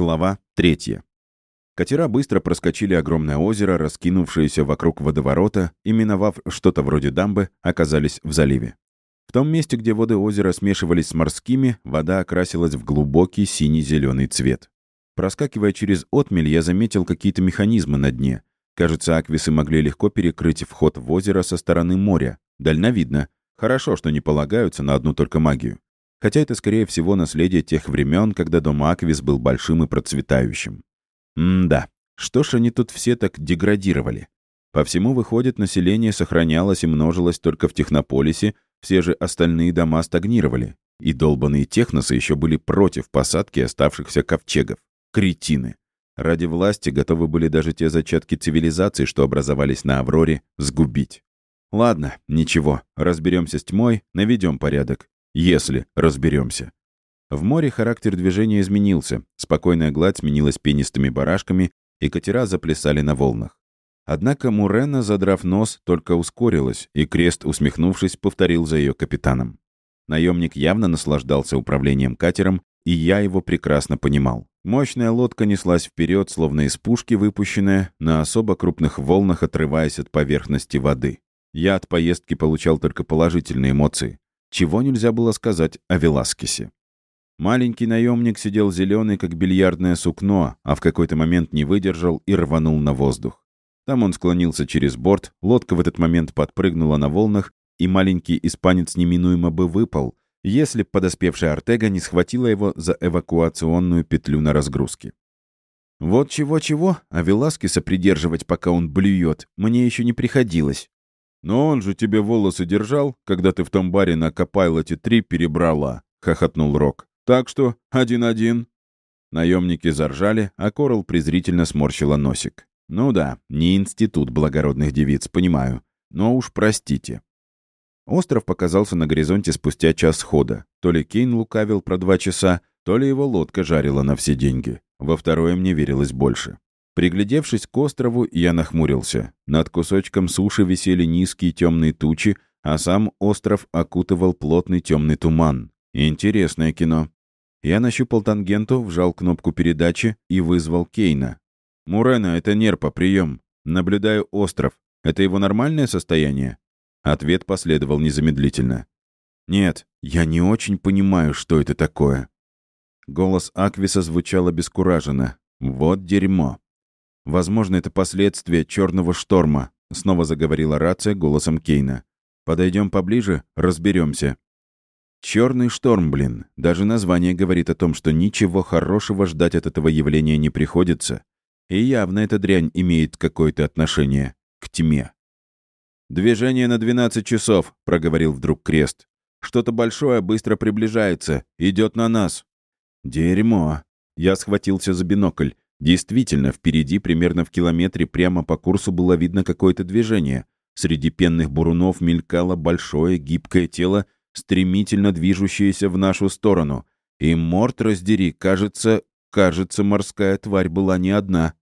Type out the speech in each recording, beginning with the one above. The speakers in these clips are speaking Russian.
Глава третья. Катера быстро проскочили огромное озеро, раскинувшееся вокруг водоворота, и, миновав что-то вроде дамбы, оказались в заливе. В том месте, где воды озера смешивались с морскими, вода окрасилась в глубокий синий-зеленый цвет. Проскакивая через отмель, я заметил какие-то механизмы на дне. Кажется, аквисы могли легко перекрыть вход в озеро со стороны моря. Дальновидно. Хорошо, что не полагаются на одну только магию. Хотя это, скорее всего, наследие тех времен, когда дом Аквис был большим и процветающим. М-да, что ж они тут все так деградировали? По всему, выходит, население сохранялось и множилось только в Технополисе, все же остальные дома стагнировали. И долбанные техносы еще были против посадки оставшихся ковчегов. Кретины. Ради власти готовы были даже те зачатки цивилизации, что образовались на Авроре, сгубить. Ладно, ничего, разберемся с тьмой, наведем порядок. Если разберемся. В море характер движения изменился, спокойная гладь сменилась пенистыми барашками, и катера заплясали на волнах. Однако Мурена, задрав нос, только ускорилась, и Крест, усмехнувшись, повторил за ее капитаном. Наемник явно наслаждался управлением катером, и я его прекрасно понимал. Мощная лодка неслась вперед, словно из пушки выпущенная, на особо крупных волнах отрываясь от поверхности воды. Я от поездки получал только положительные эмоции. Чего нельзя было сказать о Веласкесе. Маленький наемник сидел зеленый, как бильярдное сукно, а в какой-то момент не выдержал и рванул на воздух. Там он склонился через борт, лодка в этот момент подпрыгнула на волнах, и маленький испанец неминуемо бы выпал, если подоспевшая Артега не схватила его за эвакуационную петлю на разгрузке. Вот чего-чего, а Веласкеса придерживать, пока он блюет, мне еще не приходилось. «Но он же тебе волосы держал, когда ты в том баре на Копайлоте три перебрала», — хохотнул Рок. «Так что один-один». Наемники заржали, а Корал презрительно сморщила носик. «Ну да, не институт благородных девиц, понимаю. Но уж простите». Остров показался на горизонте спустя час хода. То ли Кейн лукавил про два часа, то ли его лодка жарила на все деньги. Во второе мне верилось больше. Приглядевшись к острову, я нахмурился. Над кусочком суши висели низкие темные тучи, а сам остров окутывал плотный темный туман. Интересное кино. Я нащупал тангенту, вжал кнопку передачи и вызвал Кейна. «Мурена, это Нерпа, прием. Наблюдаю остров. Это его нормальное состояние?» Ответ последовал незамедлительно. «Нет, я не очень понимаю, что это такое». Голос Аквиса звучал обескураженно. «Вот дерьмо». «Возможно, это последствия черного шторма», — снова заговорила рация голосом Кейна. «Подойдем поближе, разберемся». Черный шторм, блин. Даже название говорит о том, что ничего хорошего ждать от этого явления не приходится. И явно эта дрянь имеет какое-то отношение к тьме. «Движение на 12 часов», — проговорил вдруг Крест. «Что-то большое быстро приближается, идет на нас». «Дерьмо». Я схватился за бинокль. Действительно, впереди, примерно в километре, прямо по курсу было видно какое-то движение. Среди пенных бурунов мелькало большое гибкое тело, стремительно движущееся в нашу сторону. И, морд раздери, кажется, кажется, морская тварь была не одна.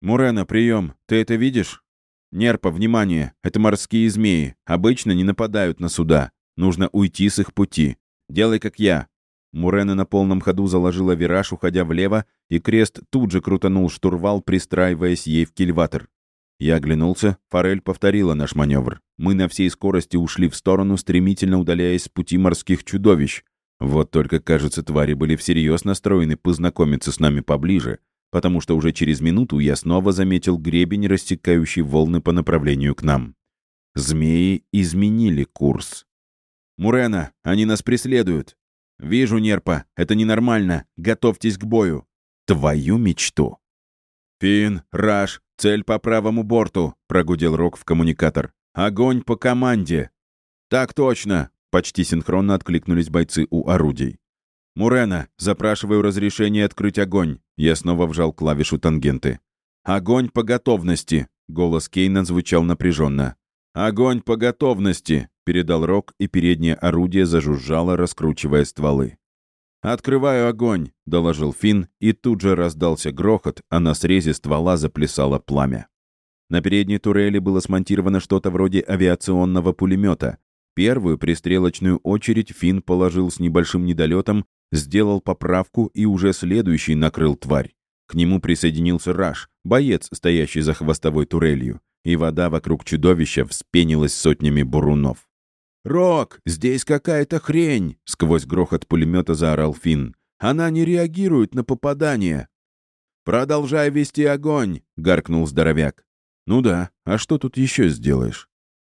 «Мурена, прием! Ты это видишь?» «Нерпа, внимание! Это морские змеи. Обычно не нападают на суда. Нужно уйти с их пути. Делай, как я. Мурена на полном ходу заложила вираж, уходя влево, и крест тут же крутанул штурвал, пристраиваясь ей в кильватор. Я оглянулся, Форель повторила наш маневр. Мы на всей скорости ушли в сторону, стремительно удаляясь с пути морских чудовищ. Вот только, кажется, твари были всерьез настроены познакомиться с нами поближе, потому что уже через минуту я снова заметил гребень, рассекающий волны по направлению к нам. Змеи изменили курс. «Мурена, они нас преследуют!» «Вижу, Нерпа, это ненормально. Готовьтесь к бою». «Твою мечту». «Фин, Раш, цель по правому борту», — прогудел Рок в коммуникатор. «Огонь по команде». «Так точно», — почти синхронно откликнулись бойцы у орудий. «Мурена, запрашиваю разрешение открыть огонь». Я снова вжал клавишу тангенты. «Огонь по готовности», — голос Кейна звучал напряженно. «Огонь по готовности!» — передал Рок, и переднее орудие зажужжало, раскручивая стволы. «Открываю огонь!» — доложил Финн, и тут же раздался грохот, а на срезе ствола заплясало пламя. На передней турели было смонтировано что-то вроде авиационного пулемета. Первую пристрелочную очередь Финн положил с небольшим недолетом, сделал поправку и уже следующий накрыл тварь. К нему присоединился Раш, боец, стоящий за хвостовой турелью, и вода вокруг чудовища вспенилась сотнями бурунов. «Рок, здесь какая-то хрень!» — сквозь грохот пулемета заорал Финн. «Она не реагирует на попадание!» «Продолжай вести огонь!» — гаркнул здоровяк. «Ну да, а что тут еще сделаешь?»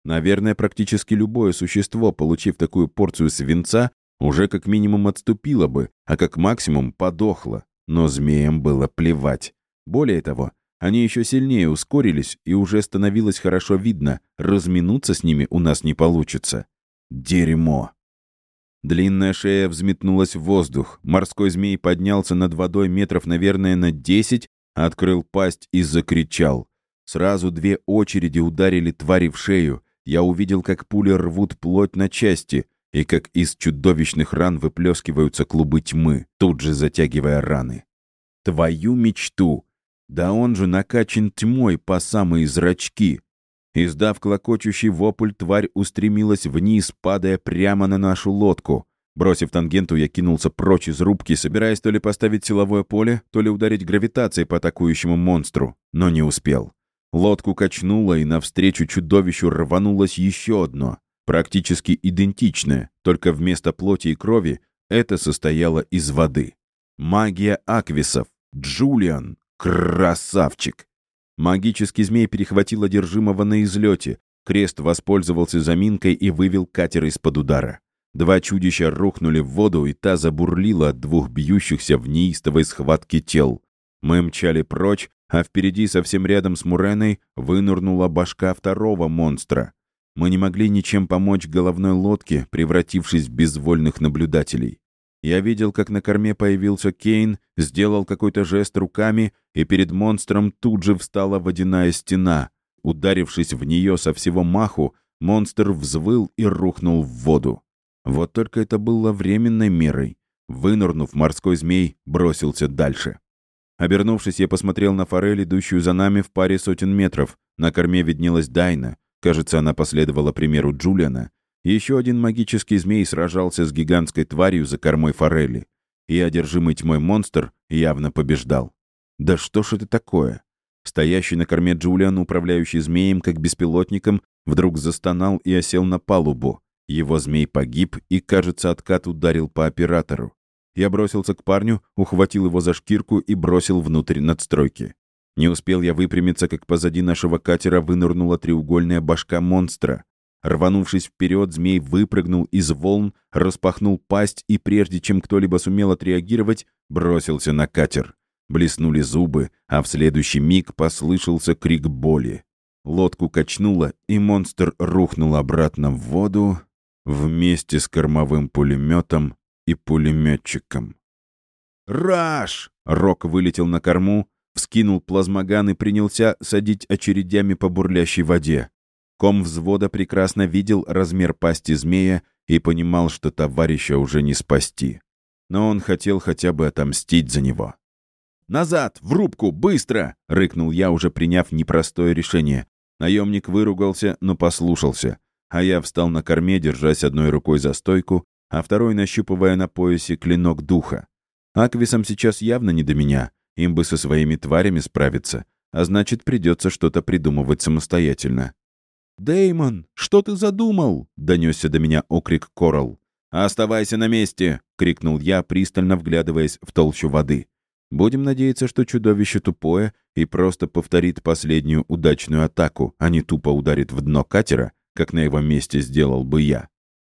Наверное, практически любое существо, получив такую порцию свинца, уже как минимум отступило бы, а как максимум подохло. Но змеям было плевать. Более того, они еще сильнее ускорились, и уже становилось хорошо видно, разминуться с ними у нас не получится. Дерьмо. Длинная шея взметнулась в воздух. Морской змей поднялся над водой метров, наверное, на десять, открыл пасть и закричал. Сразу две очереди ударили твари в шею. Я увидел, как пули рвут плоть на части, и как из чудовищных ран выплескиваются клубы тьмы, тут же затягивая раны. Твою мечту! Да он же накачан тьмой по самые зрачки. Издав клокочущий вопль, тварь устремилась вниз, падая прямо на нашу лодку. Бросив тангенту, я кинулся прочь из рубки, собираясь то ли поставить силовое поле, то ли ударить гравитацией по атакующему монстру, но не успел. Лодку качнуло, и навстречу чудовищу рванулось еще одно, практически идентичное, только вместо плоти и крови это состояло из воды. Магия аквисов. Джулиан. Красавчик! Магический змей перехватил одержимого на излете. Крест воспользовался заминкой и вывел катер из-под удара. Два чудища рухнули в воду, и та забурлила от двух бьющихся в неистовой схватке тел. Мы мчали прочь, а впереди, совсем рядом с Муреной, вынырнула башка второго монстра. Мы не могли ничем помочь головной лодке, превратившись в безвольных наблюдателей. Я видел, как на корме появился Кейн, сделал какой-то жест руками, и перед монстром тут же встала водяная стена. Ударившись в нее со всего маху, монстр взвыл и рухнул в воду. Вот только это было временной мерой. Вынырнув, морской змей бросился дальше. Обернувшись, я посмотрел на форель, идущую за нами в паре сотен метров. На корме виднелась Дайна. Кажется, она последовала примеру Джулиана. Еще один магический змей сражался с гигантской тварью за кормой форели. И одержимый тьмой монстр явно побеждал. Да что ж это такое? Стоящий на корме Джулиан, управляющий змеем как беспилотником, вдруг застонал и осел на палубу. Его змей погиб, и, кажется, откат ударил по оператору. Я бросился к парню, ухватил его за шкирку и бросил внутрь надстройки. Не успел я выпрямиться, как позади нашего катера вынырнула треугольная башка монстра. Рванувшись вперед, змей выпрыгнул из волн, распахнул пасть и, прежде чем кто-либо сумел отреагировать, бросился на катер. Блеснули зубы, а в следующий миг послышался крик боли. Лодку качнуло, и монстр рухнул обратно в воду вместе с кормовым пулеметом и пулеметчиком. «Раш!» — Рок вылетел на корму, вскинул плазмоган и принялся садить очередями по бурлящей воде. Ком взвода прекрасно видел размер пасти змея и понимал, что товарища уже не спасти. Но он хотел хотя бы отомстить за него. «Назад! В рубку! Быстро!» — рыкнул я, уже приняв непростое решение. Наемник выругался, но послушался. А я встал на корме, держась одной рукой за стойку, а второй нащупывая на поясе клинок духа. Аквисам сейчас явно не до меня. Им бы со своими тварями справиться. А значит, придется что-то придумывать самостоятельно. Деймон, что ты задумал?» — донесся до меня окрик Корал. «Оставайся на месте!» — крикнул я, пристально вглядываясь в толщу воды. «Будем надеяться, что чудовище тупое и просто повторит последнюю удачную атаку, а не тупо ударит в дно катера, как на его месте сделал бы я.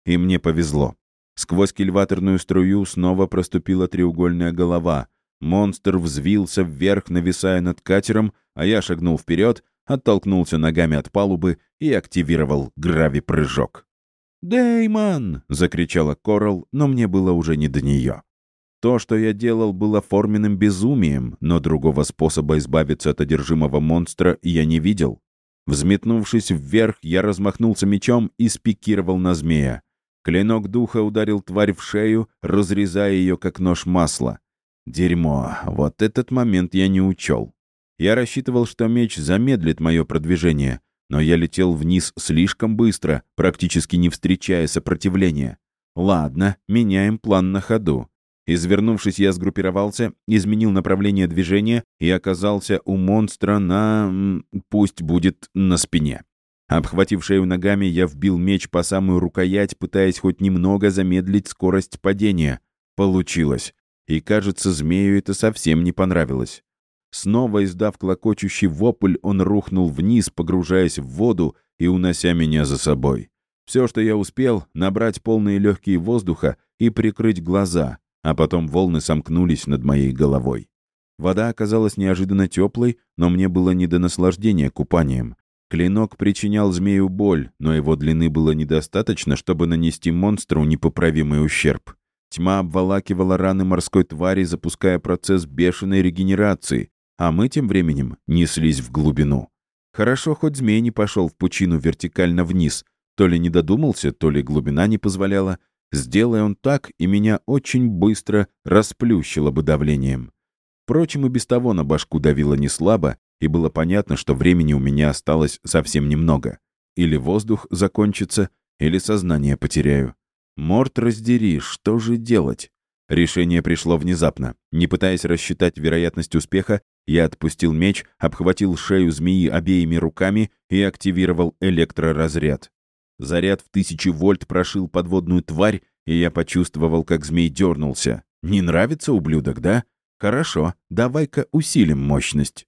И мне повезло. Сквозь кильваторную струю снова проступила треугольная голова. Монстр взвился вверх, нависая над катером, а я шагнул вперед оттолкнулся ногами от палубы и активировал грави-прыжок. «Дэймон!» — закричала Корал, но мне было уже не до нее. То, что я делал, было форменным безумием, но другого способа избавиться от одержимого монстра я не видел. Взметнувшись вверх, я размахнулся мечом и спикировал на змея. Клинок духа ударил тварь в шею, разрезая ее, как нож масла. Дерьмо, вот этот момент я не учел. Я рассчитывал, что меч замедлит мое продвижение, но я летел вниз слишком быстро, практически не встречая сопротивления. Ладно, меняем план на ходу. Извернувшись, я сгруппировался, изменил направление движения и оказался у монстра на... пусть будет на спине. Обхватив шею ногами, я вбил меч по самую рукоять, пытаясь хоть немного замедлить скорость падения. Получилось. И, кажется, змею это совсем не понравилось. Снова издав клокочущий вопль, он рухнул вниз, погружаясь в воду и унося меня за собой. Все, что я успел, набрать полные легкие воздуха и прикрыть глаза, а потом волны сомкнулись над моей головой. Вода оказалась неожиданно теплой, но мне было не до наслаждения купанием. Клинок причинял змею боль, но его длины было недостаточно, чтобы нанести монстру непоправимый ущерб. Тьма обволакивала раны морской твари, запуская процесс бешеной регенерации, а мы тем временем неслись в глубину. Хорошо, хоть змей не пошел в пучину вертикально вниз. То ли не додумался, то ли глубина не позволяла. Сделай он так, и меня очень быстро расплющило бы давлением. Впрочем, и без того на башку давило не слабо, и было понятно, что времени у меня осталось совсем немного. Или воздух закончится, или сознание потеряю. Морт раздери, что же делать? Решение пришло внезапно. Не пытаясь рассчитать вероятность успеха, я отпустил меч, обхватил шею змеи обеими руками и активировал электроразряд. Заряд в тысячи вольт прошил подводную тварь, и я почувствовал, как змей дернулся. «Не нравится, ублюдок, да? Хорошо, давай-ка усилим мощность».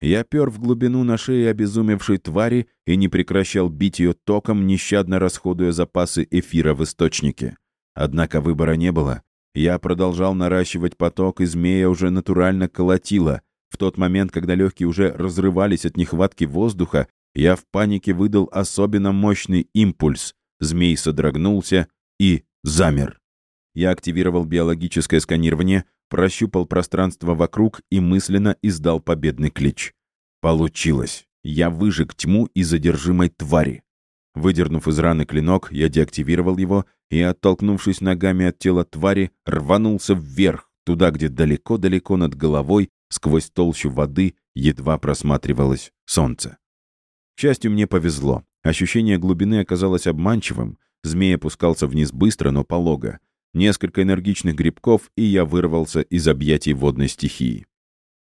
Я пер в глубину на шее обезумевшей твари и не прекращал бить ее током, нещадно расходуя запасы эфира в источнике. Однако выбора не было. Я продолжал наращивать поток, и змея уже натурально колотила. В тот момент, когда легкие уже разрывались от нехватки воздуха, я в панике выдал особенно мощный импульс. Змей содрогнулся и замер. Я активировал биологическое сканирование, прощупал пространство вокруг и мысленно издал победный клич. Получилось. Я выжег тьму из задержимой твари. Выдернув из раны клинок, я деактивировал его и, оттолкнувшись ногами от тела твари, рванулся вверх, туда, где далеко-далеко над головой, сквозь толщу воды, едва просматривалось солнце. К счастью, мне повезло. Ощущение глубины оказалось обманчивым. Змей опускался вниз быстро, но полого. Несколько энергичных грибков, и я вырвался из объятий водной стихии.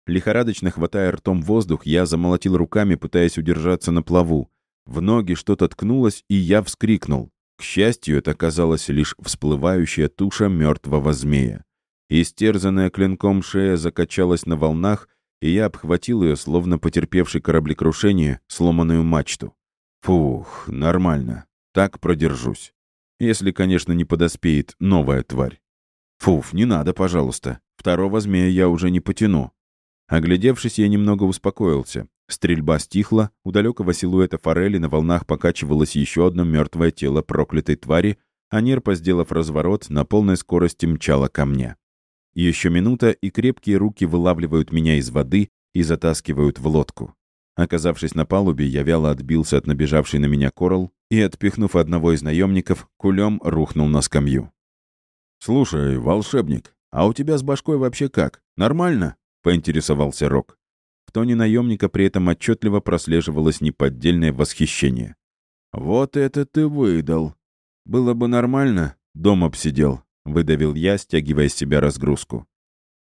Лихорадочно хватая ртом воздух, я замолотил руками, пытаясь удержаться на плаву. В ноги что-то ткнулось, и я вскрикнул. К счастью, это оказалась лишь всплывающая туша мертвого змея. Истерзанная клинком шея закачалась на волнах, и я обхватил ее, словно потерпевший кораблекрушение, сломанную мачту. Фух, нормально. Так продержусь. Если, конечно, не подоспеет новая тварь. Фуф, не надо, пожалуйста. Второго змея я уже не потяну. Оглядевшись, я немного успокоился. Стрельба стихла, у далекого силуэта форели на волнах покачивалось еще одно мертвое тело проклятой твари, а нерпа, сделав разворот, на полной скорости мчала ко мне. Еще минута, и крепкие руки вылавливают меня из воды и затаскивают в лодку. Оказавшись на палубе, я вяло отбился от набежавшей на меня корал и, отпихнув одного из наемников, кулем рухнул на скамью. «Слушай, волшебник, а у тебя с башкой вообще как? Нормально?» — поинтересовался Рок. В тоне наемника при этом отчетливо прослеживалось неподдельное восхищение. «Вот это ты выдал! Было бы нормально, дом обсидел», — выдавил я, стягивая с себя разгрузку.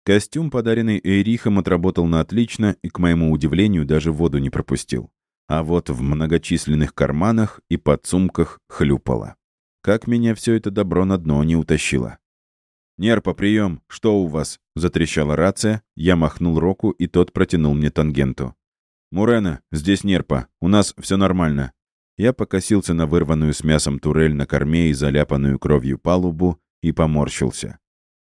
Костюм, подаренный Эйрихом, отработал на отлично и, к моему удивлению, даже воду не пропустил. А вот в многочисленных карманах и подсумках хлюпало. Как меня все это добро на дно не утащило. «Нерпа, прием! Что у вас?» — затрещала рация. Я махнул Року, и тот протянул мне тангенту. «Мурена, здесь Нерпа. У нас все нормально». Я покосился на вырванную с мясом турель на корме и заляпанную кровью палубу и поморщился.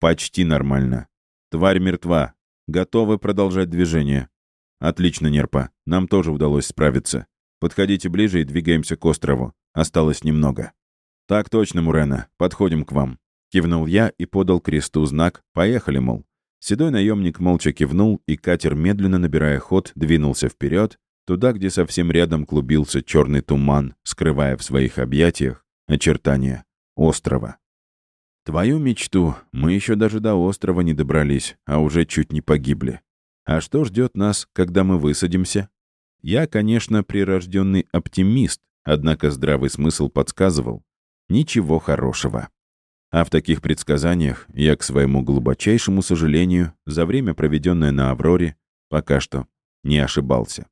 «Почти нормально. Тварь мертва. Готовы продолжать движение. Отлично, Нерпа. Нам тоже удалось справиться. Подходите ближе и двигаемся к острову. Осталось немного. Так точно, Мурена. Подходим к вам. Кивнул я и подал кресту знак «Поехали», мол. Седой наемник молча кивнул, и катер, медленно набирая ход, двинулся вперед, туда, где совсем рядом клубился черный туман, скрывая в своих объятиях очертания острова. Твою мечту мы еще даже до острова не добрались, а уже чуть не погибли. А что ждет нас, когда мы высадимся? Я, конечно, прирожденный оптимист, однако здравый смысл подсказывал. Ничего хорошего. А в таких предсказаниях я, к своему глубочайшему сожалению, за время, проведенное на «Авроре», пока что не ошибался.